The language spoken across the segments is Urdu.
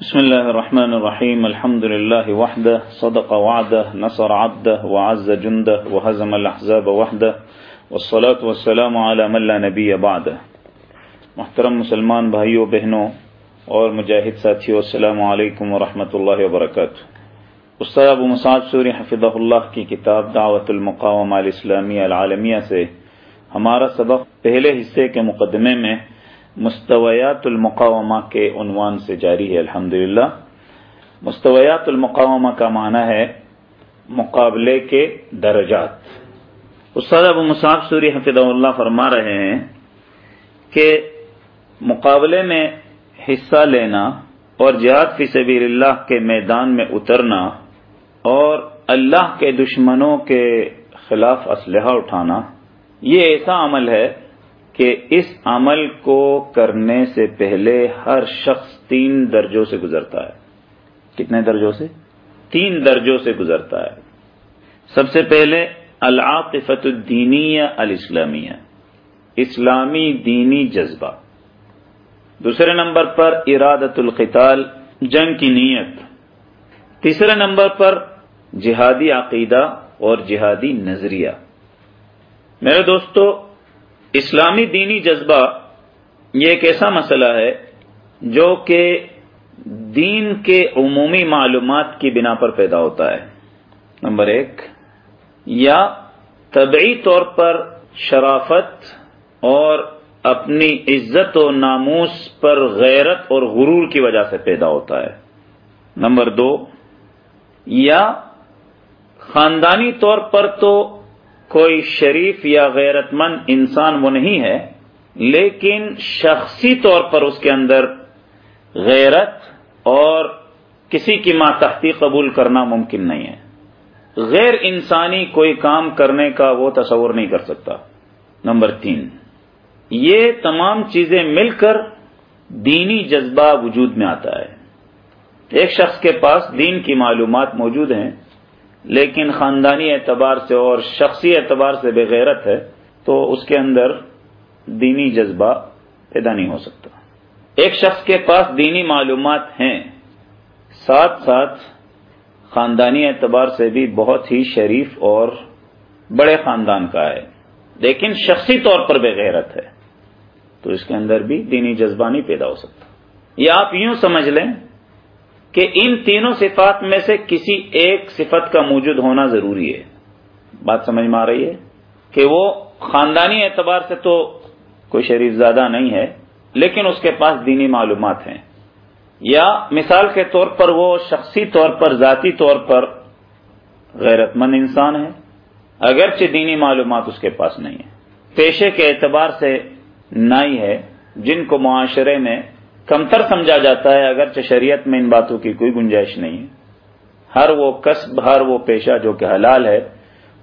بسم الله الرحمن الرحيم. الحمد لله وحده. صدق وعده، نصر عبده، وعز جنده، وهزم الأحزاب وحده. والصلاة والسلام على من لا نبي بعده. محترم مسلمان بھائیوں بہنوں، اور مجاہد ساتھیوں السلام علیکم ورحمۃ اللہ وبرکاتہ. استاد ابو مسعد سوری حفظہ اللہ کی کتاب دعوت المقام الاسلامی العالمیہ سے ہمارا سبق پہلے حصے کے مقدمے میں مستویات المقامہ کے عنوان سے جاری ہے الحمد مستویات المقامہ کا معنی ہے مقابلے کے درجات۔ استاد ابو مصعب سوری حفظ اللہ فرما رہے ہیں کہ مقابلے میں حصہ لینا اور جہاد فی سبیل اللہ کے میدان میں اترنا اور اللہ کے دشمنوں کے خلاف اسلحہ اٹھانا، یہ ایسا عمل ہے کہ اس عمل کو کرنے سے پہلے ہر شخص تین درجوں سے گزرتا ہے۔ کتنے درجوں سے؟ تین درجوں سے گزرتا ہے۔ سب سے پہلے العاطفت الدینیہ الاسلامیہ، اسلامی دینی جذبہ۔ دوسرے نمبر پر ارادت القتال، جنگ کی نیت۔ تیسرے نمبر پر جہادی عقیدہ اور جہادی نظریہ۔ میرے دوستو اسلامی دینی جذبہ یہ ایک ایسا مسئلہ ہے جو کہ دین کے عمومی معلومات کی بنا پر پیدا ہوتا ہے۔ نمبر ایک، یا طبعی طور پر شرافت اور اپنی عزت و ناموس پر غیرت اور غرور کی وجہ سے پیدا ہوتا ہے۔ نمبر دو، یا خاندانی طور پر تو کوئی شریف یا غیرت مند انسان وہ نہیں ہے، لیکن شخصی طور پر اس کے اندر غیرت اور کسی کی ماتحتی قبول کرنا ممکن نہیں ہے۔ غیر انسانی کوئی کام کرنے کا وہ تصور نہیں کر سکتا۔ نمبر تین، یہ تمام چیزیں مل کر دینی جذبہ وجود میں آتا ہے۔ ایک شخص کے پاس دین کی معلومات موجود ہیں۔ لیکن خاندانی اعتبار سے اور شخصی اعتبار سے بغیرت ہے، تو اس کے اندر دینی جذبہ پیدا نہیں ہو سکتا۔ ایک شخص کے پاس دینی معلومات ہیں، ساتھ ساتھ خاندانی اعتبار سے بھی بہت ہی شریف اور بڑے خاندان کا ہے، لیکن شخصی طور پر بغیرت ہے، تو اس کے اندر بھی دینی جذبہ نہیں پیدا ہو سکتا۔ یہ آپ یوں سمجھ لیں کہ ان تینوں صفات میں سے کسی ایک صفت کا موجود ہونا ضروری ہے۔ بات سمجھ میں آ رہی ہے کہ وہ خاندانی اعتبار سے تو کوئی شریف زیادہ نہیں ہے، لیکن اس کے پاس دینی معلومات ہیں۔ یا مثال کے طور پر وہ شخصی طور پر، ذاتی طور پر غیرت مند انسان ہے، اگرچہ دینی معلومات اس کے پاس نہیں ہے پیشے کے اعتبار سے نائی ہے، جن کو معاشرے میں کمتر سمجھا جاتا ہے اگرچہ شریعت میں ان باتوں کی کوئی گنجائش نہیں ہے۔ ہر وہ قصب، ہر وہ پیشہ جو کہ حلال ہے،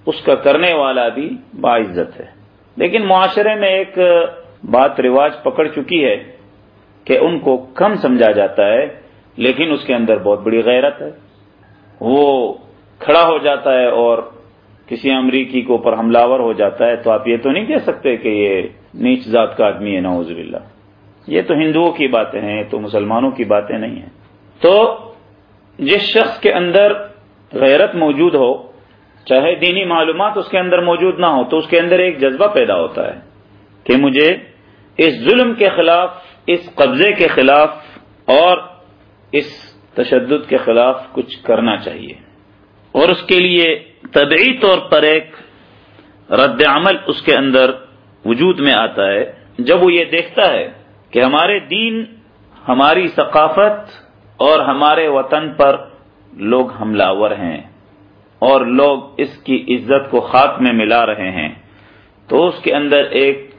اس کا کرنے والا بھی باعزت ہے۔ لیکن معاشرے میں ایک بات رواج پکڑ چکی ہے کہ ان کو کم سمجھا جاتا ہے، لیکن اس کے اندر بہت بڑی غیرت ہے۔ وہ کھڑا ہو جاتا ہے اور کسی امریکی کے اوپر حملہ ہو جاتا ہے، تو آپ یہ تو نہیں کہہ سکتے کہ یہ نیچ ذات کا آدمی ہے نوز باللہ۔ یہ تو ہندوؤں کی باتیں ہیں تو مسلمانوں کی باتیں نہیں ہیں۔ تو جس شخص کے اندر غیرت موجود ہو، چاہے دینی معلومات اس کے اندر موجود نہ ہو، تو اس کے اندر ایک جذبہ پیدا ہوتا ہے کہ مجھے اس ظلم کے خلاف، اس قبضے کے خلاف اور اس تشدد کے خلاف کچھ کرنا چاہیے۔ اور اس کے لیے طبعی طور پر ایک رد عمل اس کے اندر وجود میں آتا ہے۔ جب وہ یہ دیکھتا ہے کہ ہمارے دین، ہماری ثقافت اور ہمارے وطن پر لوگ حملہ ہیں اور لوگ اس کی عزت کو خاک میں ملا رہے ہیں۔ تو اس کے اندر ایک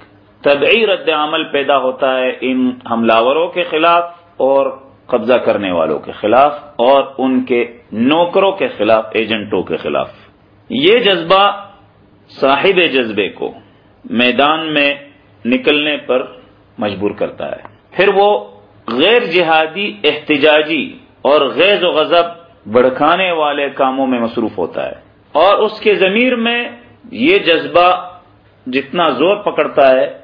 طبعی رد عمل پیدا ہوتا ہے ان حملہ کے خلاف اور قبضہ کرنے والوں کے خلاف اور ان کے نوکروں کے خلاف، ایجنٹوں کے خلاف۔ یہ جذبہ صاحب جذبے کو میدان میں نکلنے پر مجبور کرتا ہے۔ پھر وہ غیر جہادی، احتجاجی اور غیر و غضب بڑھکانے والے کاموں میں مصروف ہوتا ہے۔ اور اس کے ضمیر میں یہ جذبہ جتنا زور پکڑتا ہے،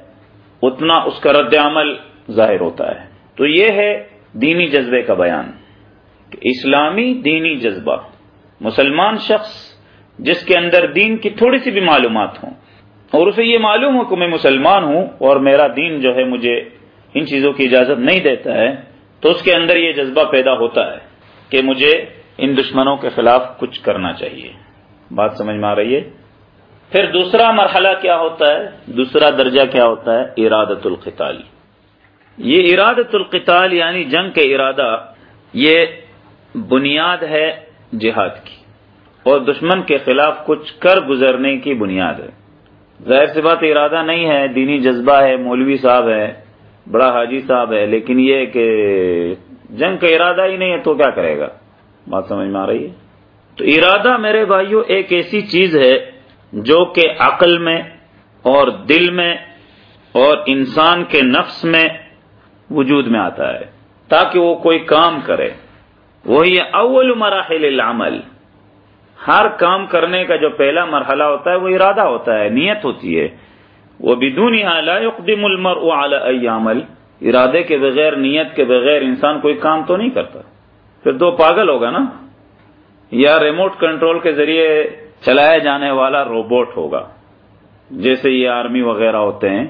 اتنا اس کا رد عمل ظاہر ہوتا ہے۔ تو یہ ہے دینی جذبے کا بیان۔ کہ اسلامی دینی جذبہ، مسلمان شخص جس کے اندر دین کی تھوڑی سی بھی معلومات ہوں اور اسے یہ معلوم ہو کہ میں مسلمان ہوں اور میرا دین جو ہے مجھے ان چیزوں کی اجازت نہیں دیتا ہے، تو اس کے اندر یہ جذبہ پیدا ہوتا ہے کہ مجھے ان دشمنوں کے خلاف کچھ کرنا چاہیے۔ بات سمجھ میں آ رہی ہے؟ پھر دوسرا مرحلہ کیا ہوتا ہے؟ دوسرا درجہ کیا ہوتا ہے؟ ارادت القتال۔ یہ ارادت القتال یعنی جنگ کے ارادہ، یہ بنیاد ہے جہاد کی، اور دشمن کے خلاف کچھ کر گزرنے کی بنیاد ہے۔ ظاہر سی بات ارادہ نہیں ہے، دینی جذبہ ہے، مولوی صاحب ہے، بڑا حاجی صاحب ہے، لیکن یہ کہ جنگ کا ارادہ ہی نہیں ہے تو کیا کرے گا؟ بات سمجھ میں آ رہی ہے؟ تو ارادہ میرے بھائیوں ایک ایسی چیز ہے جو کہ عقل میں اور دل میں اور انسان کے نفس میں وجود میں آتا ہے، تاکہ وہ کوئی کام کرے۔ وہی اول مراحل العمل۔ ہر کام کرنے کا جو پہلا مرحلہ ہوتا ہے وہ ارادہ ہوتا ہے، نیت ہوتی ہے۔ وہ بدون لا يقدم المرء على اي عمل۔ ارادے کے بغیر، نیت کے بغیر انسان کوئی کام تو نہیں کرتا۔ پھر دو پاگل ہوگا نا؟ یا ریموٹ کنٹرول کے ذریعے چلایا جانے والا روبوٹ ہوگا۔ جیسے یہ آرمی وغیرہ ہوتے ہیں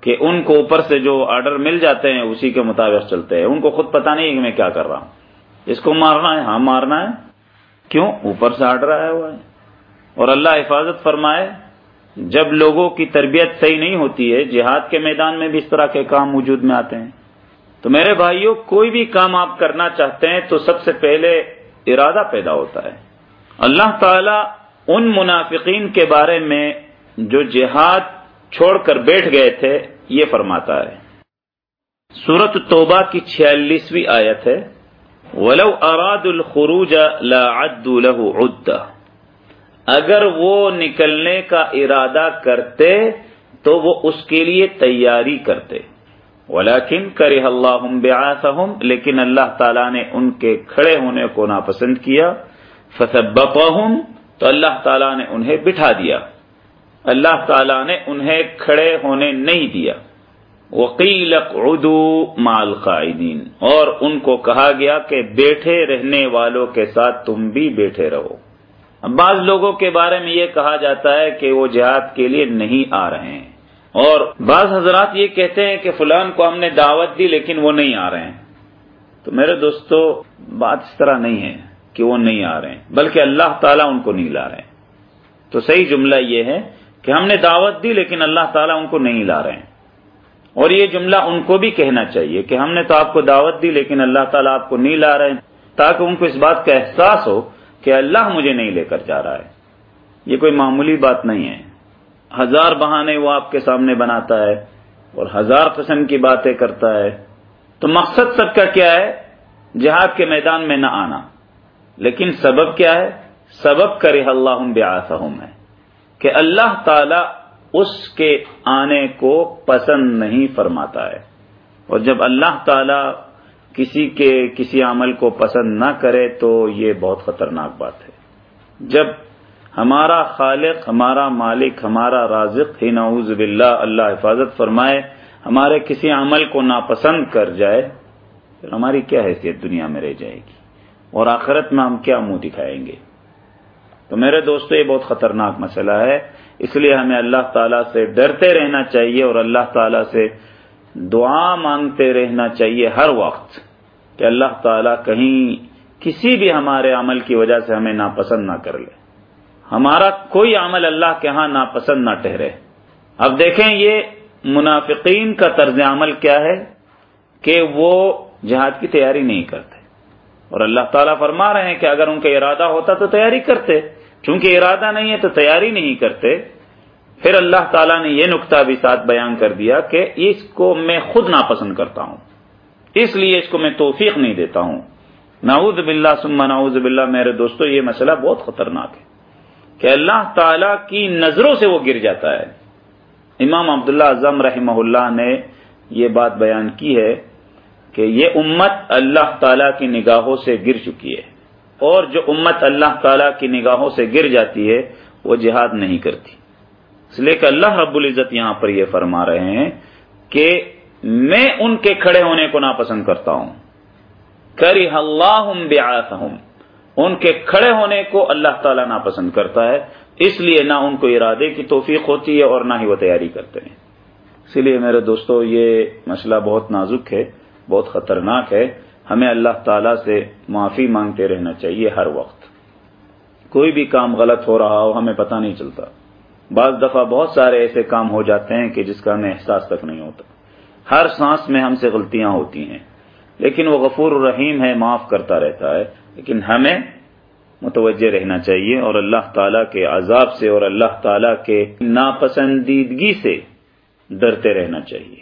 کہ ان کو اوپر سے جو آرڈر مل جاتے ہیں، اسی کے مطابق چلتے ہیں۔ ان کو خود پتا نہیں ہے کہ میں کیا کر رہا ہوں۔ اس کو مارنا ہے ہاں مارنا ہے۔ کیوں؟ اوپر سے آرڈر آیا ہوا ہے۔ اور اللہ حفاظت فرمائے، جب لوگوں کی تربیت صحیح نہیں ہوتی ہے، جہاد کے میدان میں بھی اس طرح کے کام وجود میں آتے ہیں۔ تو میرے بھائیوں، کوئی بھی کام آپ کرنا چاہتے ہیں تو سب سے پہلے ارادہ پیدا ہوتا ہے۔ اللہ تعالی ان منافقین کے بارے میں جو جہاد چھوڑ کر بیٹھ گئے تھے، یہ فرماتا ہے۔ سورت توبہ کی چھیالیسویں آیت ہے۔ ولو اراد الخروج لا له عدہ۔ اگر وہ نکلنے کا ارادہ کرتے تو وہ اس کے لیے تیاری کرتے۔ ولیکن کرے اللہ بیاسہم لیکن اللہ تعالیٰ نے ان کے کھڑے ہونے کو ناپسند کیا۔ فسبقہم تو اللہ تعالیٰ نے انہیں بٹھا دیا۔ اللہ تعالیٰ نے انہیں کھڑے ہونے نہیں دیا۔ وکیل اردو مال قائدین اور ان کو کہا گیا کہ بیٹھے رہنے والوں کے ساتھ تم بھی بیٹھے رہو۔ بعض لوگوں کے بارے میں یہ کہا جاتا ہے کہ وہ جہاد کے لیے نہیں آ رہے ہیں۔ اور بعض حضرات یہ کہتے ہیں کہ فلان کو ہم نے دعوت دی لیکن وہ نہیں آ رہے ہیں۔ تو میرے دوستو، بات اس طرح نہیں ہے کہ وہ نہیں آ رہے ہیں، بلکہ اللہ تعالیٰ ان کو نہیں لا رہے ہیں۔ تو صحیح جملہ یہ ہے کہ ہم نے دعوت دی لیکن اللہ تعالیٰ ان کو نہیں لا رہے ہیں۔ اور یہ جملہ ان کو بھی کہنا چاہیے کہ ہم نے تو آپ کو دعوت دی لیکن اللہ تعالیٰ آپ کو نہیں لا رہے تاکہ ان کو اس بات کا احساس ہو کہ اللہ مجھے نہیں لے کر جا رہا ہے۔ یہ کوئی معمولی بات نہیں ہے۔ ہزار بہانے وہ آپ کے سامنے بناتا ہے اور ہزار قسم کی باتیں کرتا ہے۔ تو مقصد سب کا کیا ہے؟ جہاد کے میدان میں نہ آنا۔ لیکن سبب کیا ہے؟ سبب کرے اللہ بیاسہم ہے کہ اللہ تعالی اس کے آنے کو پسند نہیں فرماتا ہے۔ اور جب اللہ تعالی کسی کے کسی عمل کو پسند نہ کرے تو یہ بہت خطرناک بات ہے۔ جب ہمارا خالق، ہمارا مالک، ہمارا رازق، ہی نعوذ باللہ، اللہ حفاظت فرمائے، ہمارے کسی عمل کو ناپسند کر جائے، پھر ہماری کیا حیثیت دنیا میں رہ جائے گی؟ اور آخرت میں ہم کیا منہ دکھائیں گے؟ تو میرے دوستو، یہ بہت خطرناک مسئلہ ہے۔ اس لیے ہمیں اللہ تعالیٰ سے ڈرتے رہنا چاہیے اور اللہ تعالیٰ سے دعا مانگتے رہنا چاہیے ہر وقت کہ اللہ تعالیٰ کہیں کسی بھی ہمارے عمل کی وجہ سے ہمیں ناپسند نہ کر لے۔ ہمارا کوئی عمل اللہ کے ہاں ناپسند نہ ٹھہرے۔ اب دیکھیں یہ منافقین کا طرز عمل کیا ہے کہ وہ جہاد کی تیاری نہیں کرتے۔ اور اللہ تعالیٰ فرما رہے ہیں کہ اگر ان کا ارادہ ہوتا تو تیاری کرتے۔ چونکہ ارادہ نہیں ہے تو تیاری نہیں کرتے، پھر اللہ تعالیٰ نے یہ نقطہ بھی ساتھ بیان کر دیا کہ اس کو میں خود ناپسند کرتا ہوں۔ اس لیے اس کو میں توفیق نہیں دیتا ہوں۔ ناؤز باللہ سما ناؤز باللہ، میرے دوستو، یہ مسئلہ بہت خطرناک ہے کہ اللہ تعالی کی نظروں سے وہ گر جاتا ہے۔ امام عبداللہ اعظم رحمہ اللہ نے یہ بات بیان کی ہے کہ یہ امت اللہ تعالی کی نگاہوں سے گر چکی ہے۔ اور جو امت اللہ تعالی کی نگاہوں سے گر جاتی ہے، وہ جہاد نہیں کرتی۔ اس لیے کہ اللہ رب العزت یہاں پر یہ فرما رہے ہیں کہ میں ان کے کھڑے ہونے کو ناپسند کرتا ہوں۔ کری اللہ ان کے کھڑے ہونے کو اللہ تعالیٰ ناپسند کرتا ہے۔ اس لیے نہ ان کو ارادے کی توفیق ہوتی ہے اور نہ ہی وہ تیاری کرتے ہیں۔ اسی لیے میرے دوستو، یہ مسئلہ بہت نازک ہے، بہت خطرناک ہے۔ ہمیں اللہ تعالی سے معافی مانگتے رہنا چاہیے ہر وقت۔ کوئی بھی کام غلط ہو رہا ہو، ہمیں پتہ نہیں چلتا۔ بعض دفعہ بہت سارے ایسے کام ہو جاتے ہیں کہ جس کا ہمیں احساس تک نہیں ہوتا۔ ہر سانس میں ہم سے غلطیاں ہوتی ہیں، لیکن وہ غفور الرحیم ہے، معاف کرتا رہتا ہے۔ لیکن ہمیں متوجہ رہنا چاہیے اور اللہ تعالیٰ کے عذاب سے اور اللہ تعالیٰ کے ناپسندیدگی سے ڈرتے رہنا چاہیے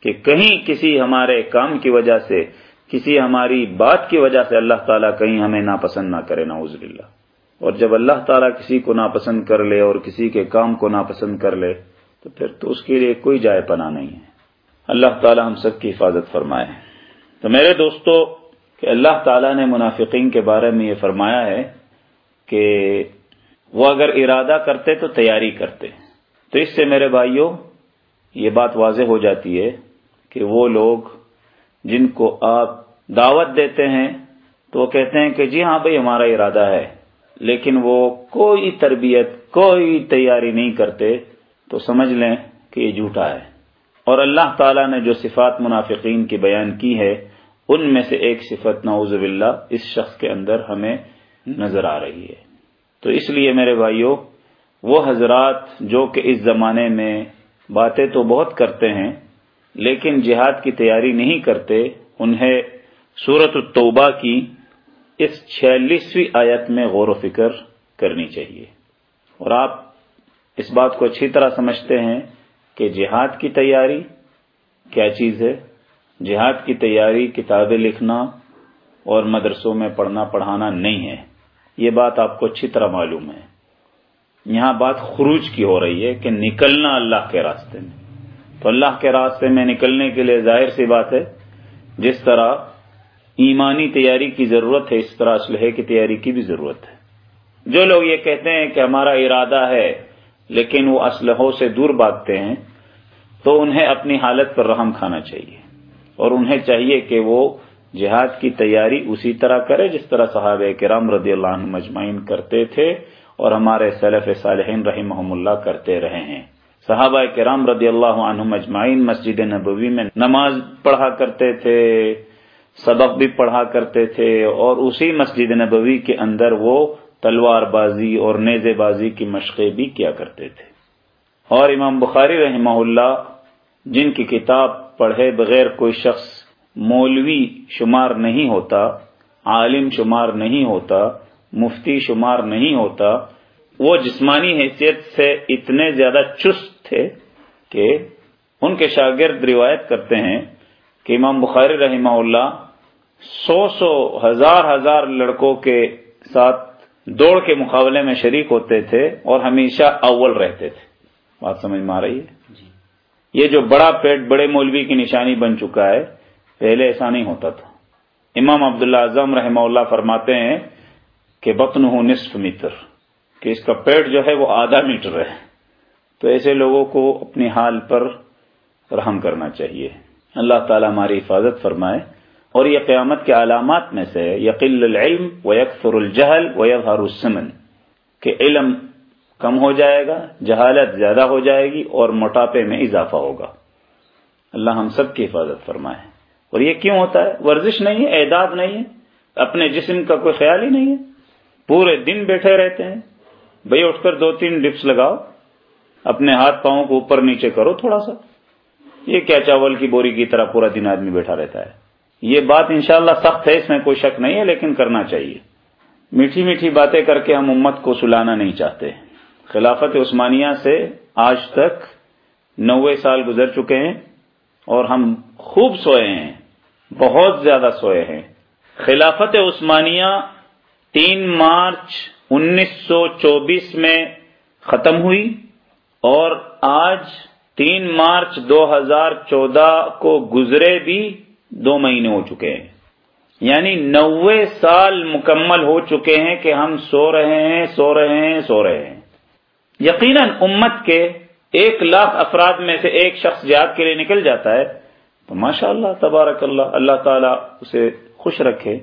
کہ کہیں کسی ہمارے کام کی وجہ سے کسی ہماری بات کی وجہ سے اللہ تعالیٰ کہیں ہمیں ناپسند نہ کرے، نعوذ باللہ۔ اور جب اللہ تعالیٰ کسی کو ناپسند کر لے اور کسی کے کام کو ناپسند کر لے، تو پھر تو اس کے لیے کوئی جائے پناہ نہیں ہے۔ اللہ تعالیٰ ہم سب کی حفاظت فرمائے۔ تو میرے دوستو، کہ اللہ تعالیٰ نے منافقین کے بارے میں یہ فرمایا ہے کہ وہ اگر ارادہ کرتے تو تیاری کرتے۔ تو اس سے میرے بھائیوں یہ بات واضح ہو جاتی ہے کہ وہ لوگ جن کو آپ دعوت دیتے ہیں تو وہ کہتے ہیں کہ جی ہاں بھائی ہمارا ارادہ ہے، لیکن وہ کوئی تربیت، کوئی تیاری نہیں کرتے، تو سمجھ لیں کہ یہ جھوٹا ہے۔ اور اللہ تعالیٰ نے جو صفات منافقین کی بیان کی ہے، ان میں سے ایک صفت نعوذ باللہ اس شخص کے اندر ہمیں نظر آ رہی ہے۔ تو اس لیے میرے بھائیوں، وہ حضرات جو کہ اس زمانے میں باتیں تو بہت کرتے ہیں لیکن جہاد کی تیاری نہیں کرتے، انہیں سورت التوبہ کی اس چھیالیسویں آیت میں غور و فکر کرنی چاہیے۔ اور آپ اس بات کو اچھی طرح سمجھتے ہیں کہ جہاد کی تیاری کیا چیز ہے؟ جہاد کی تیاری کتابیں لکھنا اور مدرسوں میں پڑھنا پڑھانا نہیں ہے۔ یہ بات آپ کو اچھی طرح معلوم ہے۔ یہاں بات خروج کی ہو رہی ہے کہ نکلنا اللہ کے راستے میں۔ تو اللہ کے راستے میں نکلنے کے لیے ظاہر سی بات ہے، جس طرح ایمانی تیاری کی ضرورت ہے، اس طرح اسلحے کی تیاری کی بھی ضرورت ہے۔ جو لوگ یہ کہتے ہیں کہ ہمارا ارادہ ہے، لیکن وہ اسلحوں سے دور بھاگتے ہیں، تو انہیں اپنی حالت پر رحم کھانا چاہیے۔ اور انہیں چاہیے کہ وہ جہاد کی تیاری اسی طرح کرے، جس طرح صحابہ کرام رضی اللہ عنہ مجمعین کرتے تھے اور ہمارے سلف صالحین رحمہ اللہ کرتے رہے ہیں۔ صحابہ کرام رضی اللہ عنہ مجمعین مسجد نبوی میں نماز پڑھا کرتے تھے، سبق بھی پڑھا کرتے تھے اور اسی مسجد نبوی کے اندر وہ تلوار بازی اور نیزے بازی کی مشقیں بھی کیا کرتے تھے۔ اور امام بخاری رحمہ اللہ، جن کی کتاب پڑھے بغیر کوئی شخص مولوی شمار نہیں ہوتا، عالم شمار نہیں ہوتا، مفتی شمار نہیں ہوتا وہ جسمانی حیثیت سے اتنے زیادہ چست تھے کہ ان کے شاگرد روایت کرتے ہیں کہ امام بخاری رحمہ اللہ سو سو ہزار ہزار لڑکوں کے ساتھ دوڑ کے مقابلے میں شریک ہوتے تھے اور ہمیشہ اول رہتے تھے۔ بات سمجھ میں آ رہی ہے؟ جی۔ یہ جو بڑا پیٹ بڑے مولوی کی نشانی بن چکا ہے پہلے ایسا نہیں ہوتا تھا۔ امام عبداللہ اعظم رحمہ اللہ فرماتے ہیں کہ بطن ہوں نصف میٹر کہ اس کا پیٹ جو ہے وہ آدھا میٹر ہے۔ تو ایسے لوگوں کو اپنی حال پر رحم کرنا چاہیے۔ اللہ تعالی ہماری حفاظت فرمائے اور یہ قیامت کے علامات میں سے یقل العلم و یکفر الجہل و یظہر السمن۔ کہ علم کم ہو جائے گا، جہالت زیادہ ہو جائے گی اور موٹاپے میں اضافہ ہوگا۔ اللہ ہم سب کی حفاظت فرمائے۔ اور یہ کیوں ہوتا ہے؟ ورزش نہیں ہے، اعداد نہیں ہے، اپنے جسم کا کوئی خیال ہی نہیں ہے۔ پورے دن بیٹھے رہتے ہیں۔ بھائی اٹھ کر دو تین ڈپس لگاؤ، اپنے ہاتھ پاؤں کو اوپر نیچے کرو تھوڑا سا۔ یہ کیا چاول کی بوری کی طرح پورا دن آدمی بیٹھا رہتا ہے؟ یہ بات انشاءاللہ سخت ہے، اس میں کوئی شک نہیں ہے، لیکن کرنا چاہیے۔ میٹھی میٹھی باتیں کر کے ہم امت کو سلانا نہیں چاہتے۔ خلافت عثمانیہ سے آج تک نوے سال گزر چکے ہیں اور ہم خوب سوئے ہیں، بہت زیادہ سوئے ہیں۔ خلافت عثمانیہ تین مارچ انیس سو چوبیس میں ختم ہوئی اور آج تین مارچ دو ہزار چودہ کو گزرے بھی دو مہینے ہو چکے ہیں۔ یعنی نوے سال مکمل ہو چکے ہیں کہ ہم سو رہے ہیں، سو رہے ہیں، سو رہے ہیں۔ یقیناً امت کے ایک لاکھ افراد میں سے ایک شخص جہاد کے لیے نکل جاتا ہے۔ تو ماشاء اللہ تبارک اللہ اللہ تعالیٰ اسے خوش رکھے۔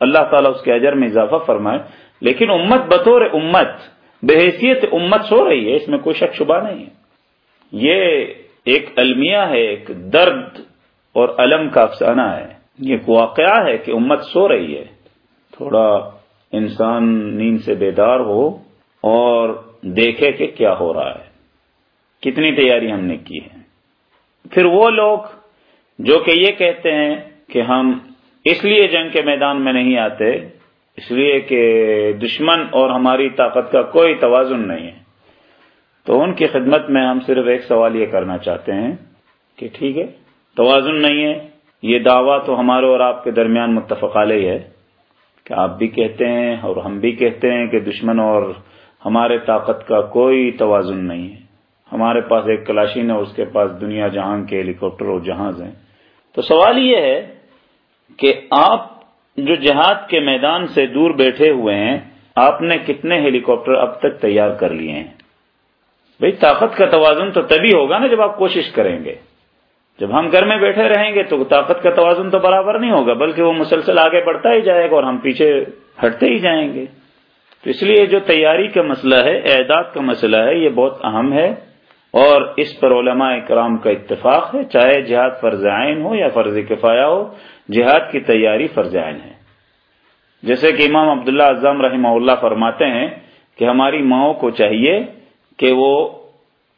اللہ تعالیٰ اس کے اجر میں اضافہ فرمائے۔ لیکن امت بطور امت، بحیثیت امت سو رہی ہے، اس میں کوئی شک شبہ نہیں ہے۔ یہ ایک المیہ ہے، ایک درد اور علم کا افسانہ ہے۔ یہ واقعہ ہے کہ امت سو رہی ہے۔ تھوڑا انسان نیند سے بیدار ہو اور دیکھے کہ کیا ہو رہا ہے۔ کتنی تیاری ہم نے کی ہے۔ پھر وہ لوگ جو کہ یہ کہتے ہیں کہ ہم اس لیے جنگ کے میدان میں نہیں آتے اس لیے کہ دشمن اور ہماری طاقت کا کوئی توازن نہیں ہے۔ تو ان کی خدمت میں ہم صرف ایک سوال یہ کرنا چاہتے ہیں کہ ٹھیک ہے، توازن نہیں ہے، یہ دعویٰ تو ہمارے اور آپ کے درمیان متفق علیہ ہے کہ آپ بھی کہتے ہیں اور ہم بھی کہتے ہیں کہ دشمن اور ہمارے طاقت کا کوئی توازن نہیں ہے۔ ہمارے پاس ایک کلاشین ہے اس کے پاس دنیا جہاں کے ہیلی کاپٹر اور جہاز ہیں۔ تو سوال یہ ہے کہ آپ جو جہاد کے میدان سے دور بیٹھے ہوئے ہیں، آپ نے کتنے ہیلی کاپٹر اب تک تیار کر لیے ہیں؟ بھئی طاقت کا توازن تو تبھی ہوگا نا جب آپ کوشش کریں گے۔ جب ہم گھر میں بیٹھے رہیں گے تو طاقت کا توازن تو برابر نہیں ہوگا، بلکہ وہ مسلسل آگے بڑھتا ہی جائے گا اور ہم پیچھے ہٹتے ہی جائیں گے۔ تو اس لیے جو تیاری کا مسئلہ ہے، اعداد کا مسئلہ ہے، یہ بہت اہم ہے۔ اور اس پر علماء کرام کا اتفاق ہے، چاہے جہاد فرض عین ہو یا فرض کفایا ہو جہاد کی تیاری فرض عین ہے۔ جیسے کہ امام عبداللہ اعظم رحمہ اللہ فرماتے ہیں کہ ہماری ماؤں کو چاہیے کہ وہ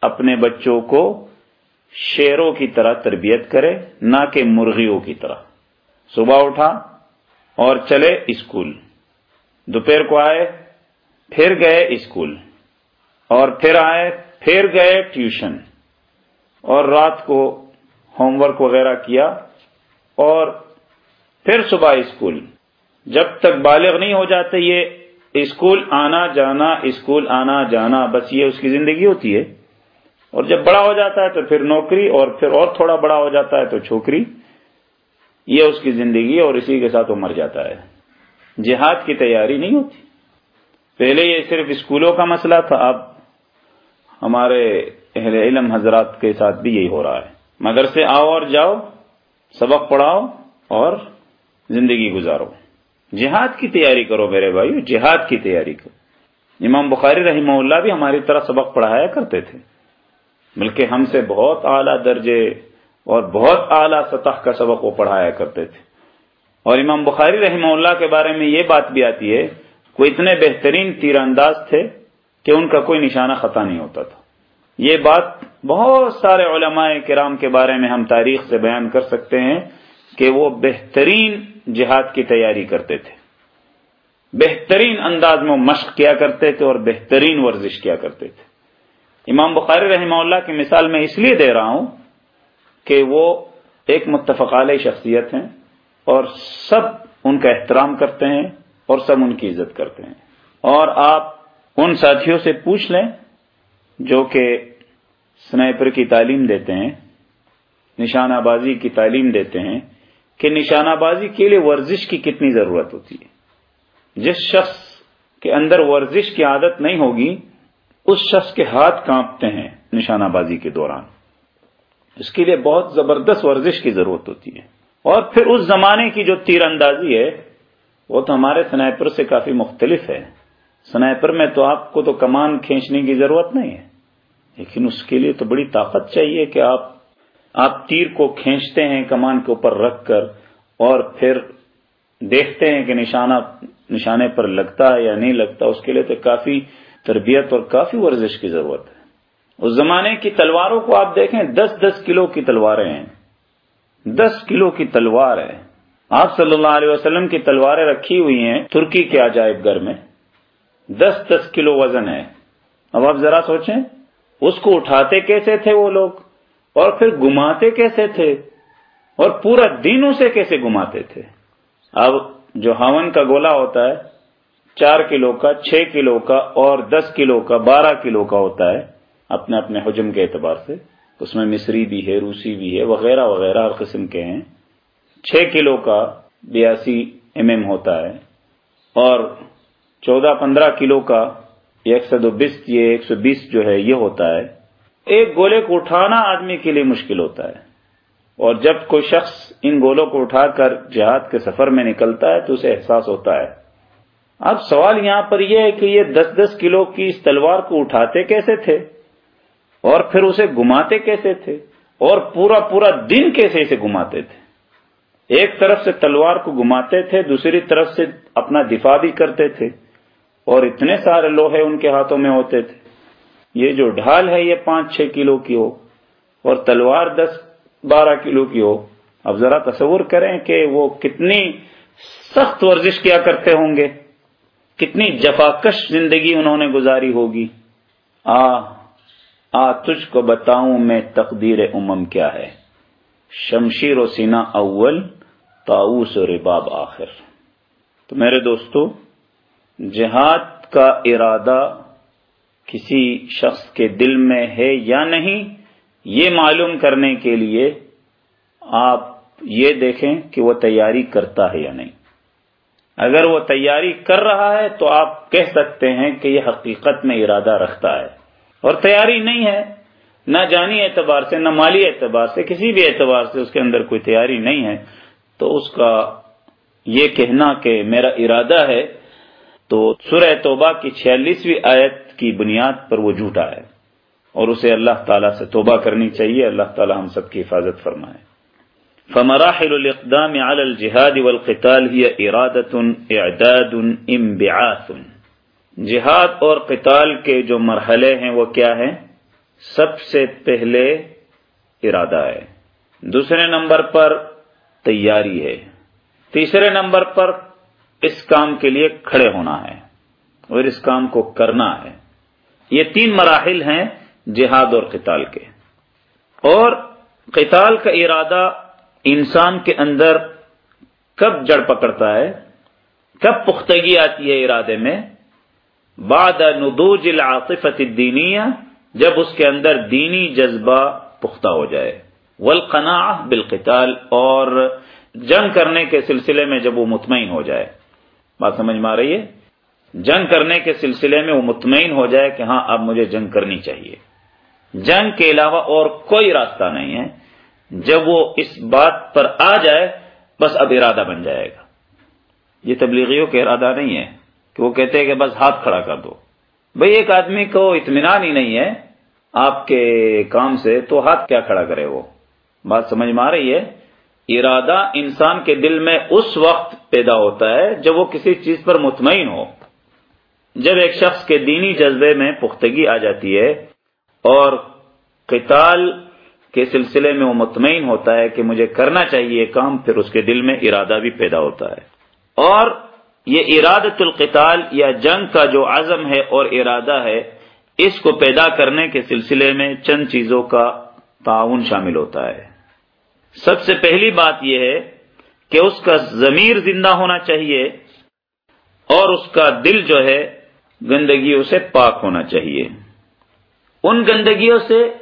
اپنے بچوں کو شیروں کی طرح تربیت کرے، نہ کہ مرغیوں کی طرح۔ صبح اٹھا اور چلے اسکول۔ دوپہر کو آئے، پھر گئے اسکول۔ اور پھر آئے، پھر گئے ٹیوشن۔ اور رات کو ہوم ورک وغیرہ کیا۔ اور پھر صبح اسکول۔ جب تک بالغ نہیں ہو جاتے یہ اسکول آنا جانا، اسکول آنا جانا، بس یہ اس کی زندگی ہوتی ہے۔ اور جب بڑا ہو جاتا ہے تو پھر نوکری، اور پھر اور تھوڑا بڑا ہو جاتا ہے تو چھوکری۔ یہ اس کی زندگی اور اسی کے ساتھ وہ مر جاتا ہے۔ جہاد کی تیاری نہیں ہوتی۔ پہلے یہ صرف اسکولوں کا مسئلہ تھا، اب ہمارے اہل علم حضرات کے ساتھ بھی یہی ہو رہا ہے۔ مگر سے آؤ اور جاؤ، سبق پڑھاؤ اور زندگی گزارو۔ جہاد کی تیاری کرو میرے بھائی جہاد کی تیاری کرو۔ امام بخاری رحمہ اللہ بھی ہماری طرح سبق پڑھایا کرتے تھے۔ بلکہ ہم سے بہت اعلیٰ درجے اور بہت اعلیٰ سطح کا سبق وہ پڑھایا کرتے تھے۔ اور امام بخاری رحمہ اللہ کے بارے میں یہ بات بھی آتی ہے وہ اتنے بہترین تیر انداز تھے کہ ان کا کوئی نشانہ خطا نہیں ہوتا تھا۔ یہ بات بہت سارے علماء کرام کے بارے میں ہم تاریخ سے بیان کر سکتے ہیں کہ وہ بہترین جہاد کی تیاری کرتے تھے۔ بہترین انداز میں مشق کیا کرتے تھے اور بہترین ورزش کیا کرتے تھے۔ امام بخاری رحمہ اللہ کی مثال میں اس لیے دے رہا ہوں کہ وہ ایک متفق علیہ شخصیت ہیں اور سب ان کا احترام کرتے ہیں اور سب ان کی عزت کرتے ہیں۔ اور آپ ان ساتھیوں سے پوچھ لیں جو کہ سنائپر کی تعلیم دیتے ہیں، نشانہ بازی کی تعلیم دیتے ہیں کہ نشانہ بازی کے لیے ورزش کی کتنی ضرورت ہوتی ہے۔ جس شخص کے اندر ورزش کی عادت نہیں ہوگی، اس شخص کے ہاتھ کانپتے ہیں نشانہ بازی کے دوران۔ اس کے لیے بہت زبردست ورزش کی ضرورت ہوتی ہے۔ اور پھر اس زمانے کی جو تیر اندازی ہے، وہ تو ہمارے سنائپر سے کافی مختلف ہے۔ سنائپر میں تو آپ کو تو کمان کھینچنے کی ضرورت نہیں ہے، لیکن اس کے لیے تو بڑی طاقت چاہیے کہ آپ آپ تیر کو کھینچتے ہیں کمان کے اوپر رکھ کر اور پھر دیکھتے ہیں کہ نشانہ، نشانے پر لگتا ہے یا نہیں لگتا، اس کے لیے تو کافی تربیت اور کافی ورزش کی ضرورت ہے۔ اس زمانے کی تلواروں کو آپ دیکھیں، دس دس کلو کی تلواریں ہیں۔ دس کلو کی تلوار ہے۔ آپ صلی اللہ علیہ وسلم کی تلواریں رکھی ہوئی ہیں ترکی کے عجائب گھر میں۔ دس دس کلو وزن ہے۔ اب آپ ذرا سوچیں، اس کو اٹھاتے کیسے تھے وہ لوگ؟ اور پھر گماتے کیسے تھے؟ اور پورا دن اسے کیسے گماتے تھے؟ اب جو ہون کا گولا ہوتا ہے، چار کلو کا، چھ کلو کا اور دس کلو کا، بارہ کلو کا ہوتا ہے، اپنے اپنے حجم کے اعتبار سے۔ اس میں مصری بھی ہے، روسی بھی ہے، وغیرہ وغیرہ، ہر قسم کے ہیں۔ چھ کلو کا بیاسی ایم ایم ہوتا ہے اور چودہ پندرہ کلو کا، ایک سو بیس یہ ایک سو بیس جو ہے، یہ ہوتا ہے۔ ایک گولے کو اٹھانا آدمی کے لیے مشکل ہوتا ہے۔ اور جب کوئی شخص ان گولوں کو اٹھا کر جہاد کے سفر میں نکلتا ہے تو اسے احساس ہوتا ہے۔ اب سوال یہاں پر یہ ہے کہ یہ دس دس کلو کی اس تلوار کو اٹھاتے کیسے تھے؟ اور پھر اسے گماتے کیسے تھے؟ اور پورا پورا دن کیسے اسے گماتے تھے؟ ایک طرف سے تلوار کو گماتے تھے، دوسری طرف سے اپنا دفاع بھی کرتے تھے۔ اور اتنے سارے لوہے ان کے ہاتھوں میں ہوتے تھے۔ یہ جو ڈھال ہے یہ پانچ چھ کلو کی ہو اور تلوار دس بارہ کلو کی ہو اب ذرا تصور کریں کہ وہ کتنی سخت ورزش کیا کرتے ہوں گے، کتنی جفاکش زندگی انہوں نے گزاری ہوگی۔ آ آ تجھ کو بتاؤں میں تقدیر امم کیا ہے۔ شمشیر و سینا اول تاؤس و رباب آخر۔ تو میرے دوستو، جہاد کا ارادہ کسی شخص کے دل میں ہے یا نہیں، یہ معلوم کرنے کے لیے آپ یہ دیکھیں کہ وہ تیاری کرتا ہے یا نہیں۔ اگر وہ تیاری کر رہا ہے تو آپ کہہ سکتے ہیں کہ یہ حقیقت میں ارادہ رکھتا ہے۔ اور تیاری نہیں ہے، نہ جانی اعتبار سے، نہ مالی اعتبار سے، کسی بھی اعتبار سے اس کے اندر کوئی تیاری نہیں ہے، تو اس کا یہ کہنا کہ میرا ارادہ ہے، تو سورہ توبہ کی چھیالیسویں آیت کی بنیاد پر وہ جھوٹا ہے اور اسے اللہ تعالیٰ سے توبہ کرنی چاہیے۔ اللہ تعالیٰ ہم سب کی حفاظت فرمائے۔ فمراحل الاقدام على الجهاد والقتال هي ارادة اعداد، انبعاث۔ جہاد اور قتال کے جو مرحلے ہیں وہ کیا ہیں؟ سب سے پہلے ارادہ ہے۔ دوسرے نمبر پر تیاری ہے۔ تیسرے نمبر پر اس کام کے لیے کھڑے ہونا ہے اور اس کام کو کرنا ہے۔ یہ تین مراحل ہیں جہاد اور قتال کے۔ اور قتال کا ارادہ انسان کے اندر کب جڑ پکڑتا ہے، کب پختگی آتی ہے ارادے میں؟ بعد ندوج العاطفت الدینیہ، جب اس کے اندر دینی جذبہ پختہ ہو جائے۔ ولقنا بالقتال، اور جنگ کرنے کے سلسلے میں جب وہ مطمئن ہو جائے۔ بات سمجھ میں آ رہی ہے؟ جنگ کرنے کے سلسلے میں وہ مطمئن ہو جائے کہ ہاں اب مجھے جنگ کرنی چاہیے۔ جنگ کے علاوہ اور کوئی راستہ نہیں ہے۔ جب وہ اس بات پر آ جائے، بس اب ارادہ بن جائے گا۔ یہ تبلیغیوں کا ارادہ نہیں ہے کہ وہ کہتے ہیں کہ بس ہاتھ کھڑا کر دو۔ بھئی ایک آدمی کو اطمینان ہی نہیں ہے آپ کے کام سے، تو ہاتھ کیا کھڑا کرے وہ؟ بات سمجھ میں آ رہی ہے؟ ارادہ انسان کے دل میں اس وقت پیدا ہوتا ہے جب وہ کسی چیز پر مطمئن ہو۔ جب ایک شخص کے دینی جذبے میں پختگی آ جاتی ہے اور قتال کے سلسلے میں وہ مطمئن ہوتا ہے کہ مجھے کرنا چاہیے کام، پھر اس کے دل میں ارادہ بھی پیدا ہوتا ہے۔ اور یہ ارادت القتال یا جنگ کا جو عزم ہے اور ارادہ ہے، اس کو پیدا کرنے کے سلسلے میں چند چیزوں کا تعاون شامل ہوتا ہے۔ سب سے پہلی بات یہ ہے کہ اس کا ضمیر زندہ ہونا چاہیے اور اس کا دل جو ہے گندگیوں سے پاک ہونا چاہیے۔ ان گندگیوں سے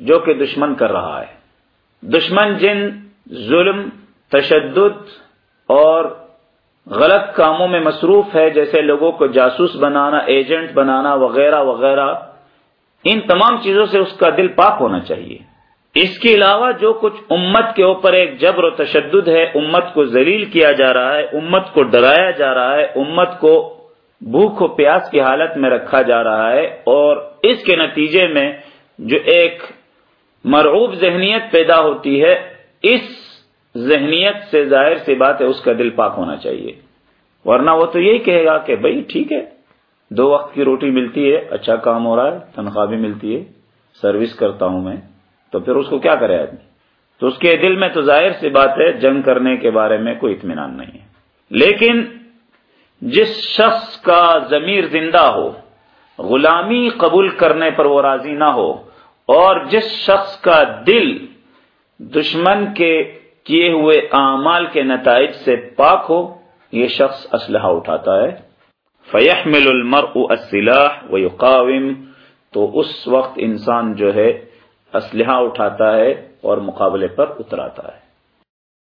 جو کہ دشمن کر رہا ہے۔ دشمن جن ظلم، تشدد اور غلط کاموں میں مصروف ہے، جیسے لوگوں کو جاسوس بنانا، ایجنٹ بنانا وغیرہ وغیرہ، ان تمام چیزوں سے اس کا دل پاک ہونا چاہیے۔ اس کے علاوہ جو کچھ امت کے اوپر ایک جبر و تشدد ہے، امت کو ذلیل کیا جا رہا ہے، امت کو ڈرایا جا رہا ہے، امت کو بھوک و پیاس کی حالت میں رکھا جا رہا ہے اور اس کے نتیجے میں جو ایک مرعوب ذہنیت پیدا ہوتی ہے، اس ذہنیت سے ظاہر سی بات ہے، اس کا دل پاک ہونا چاہیے۔ ورنہ وہ تو یہی کہے گا کہ بھائی ٹھیک ہے، دو وقت کی روٹی ملتی ہے اچھا کام ہو رہا ہے، تنخواہ بھی ملتی ہے، سروس کرتا ہوں میں، تو پھر اس کو کیا کرے آدمی؟ تو اس کے دل میں تو ظاہر سی بات ہے، جنگ کرنے کے بارے میں کوئی اطمینان نہیں ہے۔ لیکن جس شخص کا ضمیر زندہ ہو، غلامی قبول کرنے پر وہ راضی نہ ہو، اور جس شخص کا دل دشمن کے کیے ہوئے اعمال کے نتائج سے پاک ہو، یہ شخص اسلحہ اٹھاتا ہے۔ فیحمل المر السلاح و تو اس وقت انسان جو ہے، اسلحہ اٹھاتا ہے اور مقابلے پر اتراتا ہے۔